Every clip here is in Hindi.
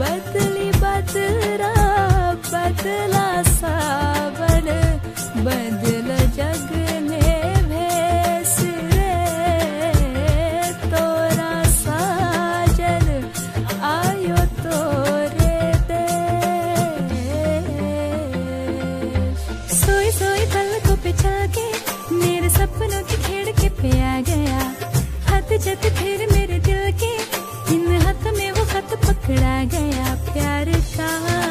बदली बदरा बदला सावन बदल जग ने भेस रे। तोरा साजन, आयो तोरे दे सोई सोई पल को पिछा के, मेरे सपनों की खेड़ के पिया गया। हत जत फिर मेरे पकड़ा गया प्यार का।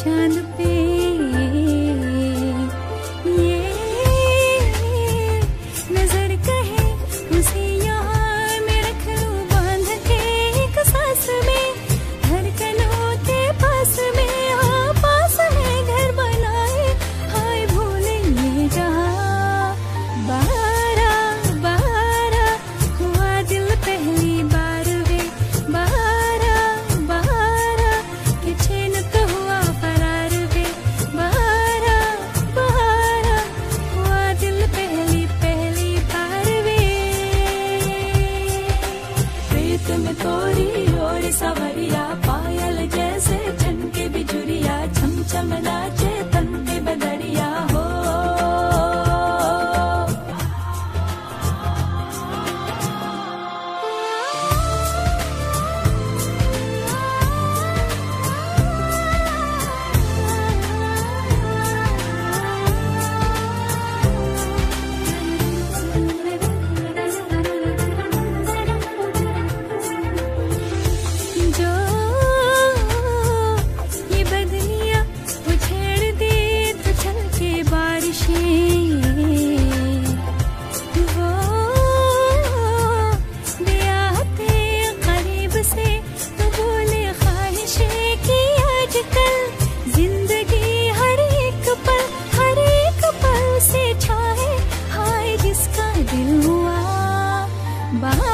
चांद Gemini. bye.